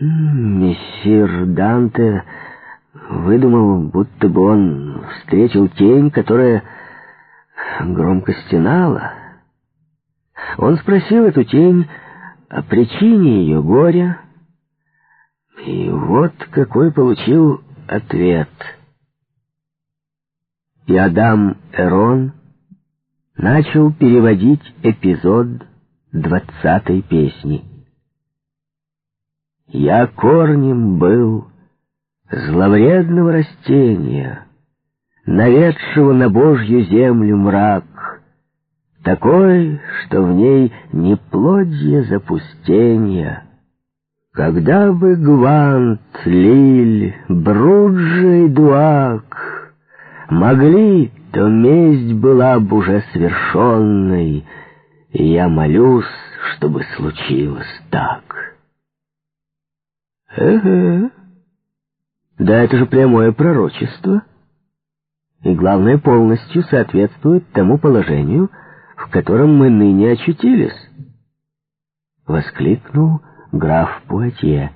Мессир Данте выдумал, будто бы он встретил тень, которая громко стенала. Он спросил эту тень о причине ее горя, и вот какой получил ответ. И Адам Эрон начал переводить эпизод двадцатой песни. Я корнем был зловредного растения, наведшего на Божью землю мрак, такой, что в ней не плодье запустения. Когда бы Гвант, Лиль, Бруджа и Дуак могли, то месть была бы уже свершенной, и я молюсь, чтобы случилось так. Эге. Да это же прямое пророчество. И главное, полностью соответствует тому положению, в котором мы ныне очутились. Воскликнул граф Пуатье.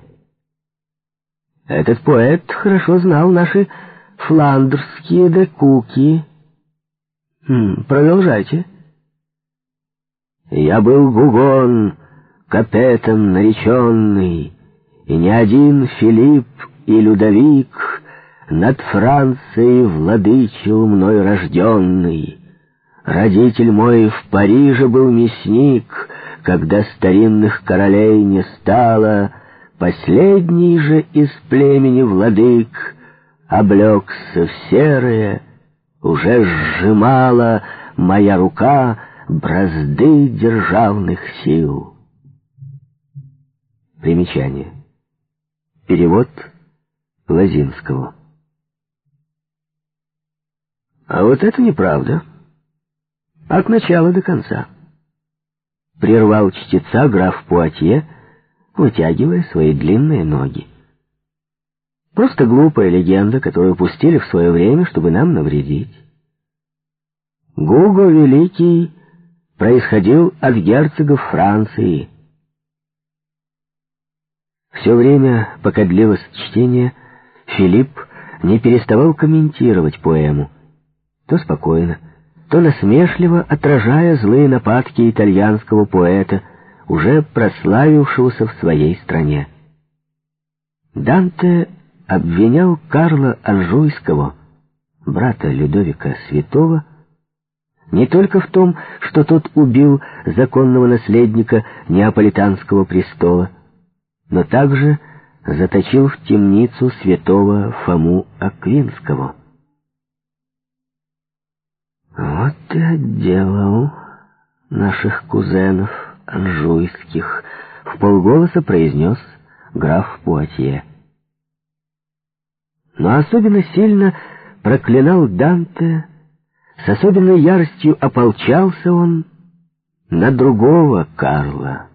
Этот поэт хорошо знал наши фландерские декуки. Хм, продолжайте. Я был Гугон, капетом нареченный, и ни один Филипп и Людовик над Францией владычил мной рожденный. Родитель мой в Париже был мясник, когда старинных королей не стало, последний же из племени владык облегся в серое, уже сжимала моя рука бразды державных сил. Примечание. Перевод Лазинского. А вот это неправда. От начала до конца. Прервал чтеца граф Пуатье, вытягивая свои длинные ноги. Просто глупая легенда, которую пустили в свое время, чтобы нам навредить. Гуго Великий происходил от герцогов Франции, все время, пока длилось чтение, Филипп не переставал комментировать поэму. То спокойно, то насмешливо отражая злые нападки итальянского поэта, уже прославившегося в своей стране. Данте обвинял Карла Анжуйского, брата Людовика Святого, не только в том, что тот убил законного наследника Неаполитанского престола, но также заточил в темницу святого Фому Аквинского. «Вот и отделал наших кузенов анжуйских», — в полголоса произнес граф Пуатье. Но особенно сильно проклинал Данте, с особенной яростью ополчался он на другого Карла,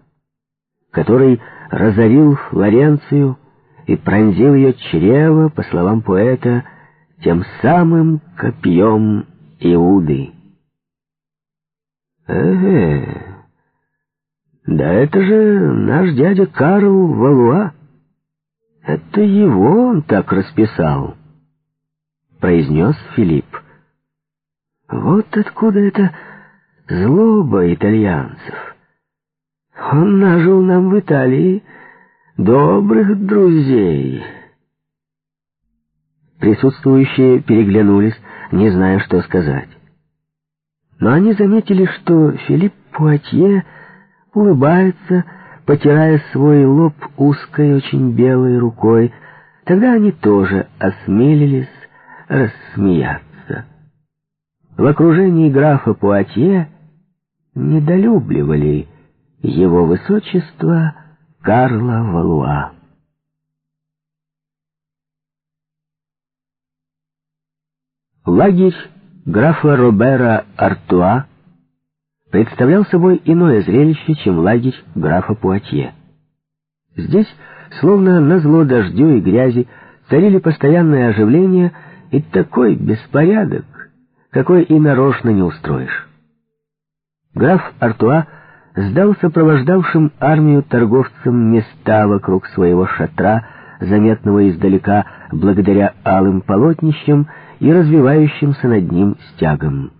который разорил Флоренцию и пронзил ее чрево, по словам поэта, тем самым копьем Иуды. э да это же наш дядя Карл Валуа. Это его он так расписал, произнес Филипп. Вот откуда это злоба итальянцев. Он нажил нам в Италии добрых друзей. Присутствующие переглянулись, не зная, что сказать. Но они заметили, что Филипп Пуатье улыбается, потирая свой лоб узкой, очень белой рукой. Тогда они тоже осмелились рассмеяться. В окружении графа Пуатье недолюбливали его высочество Карла Валуа. Лагерь графа Робера Артуа представлял собой иное зрелище, чем лагерь графа Пуатье. Здесь, словно на зло дождю и грязи, царили постоянное оживление и такой беспорядок, какой и нарочно не устроишь. Граф Артуа сдал сопровождавшим армию торговцам места вокруг своего шатра, заметного издалека благодаря алым полотнищам и развивающимся над ним стягам.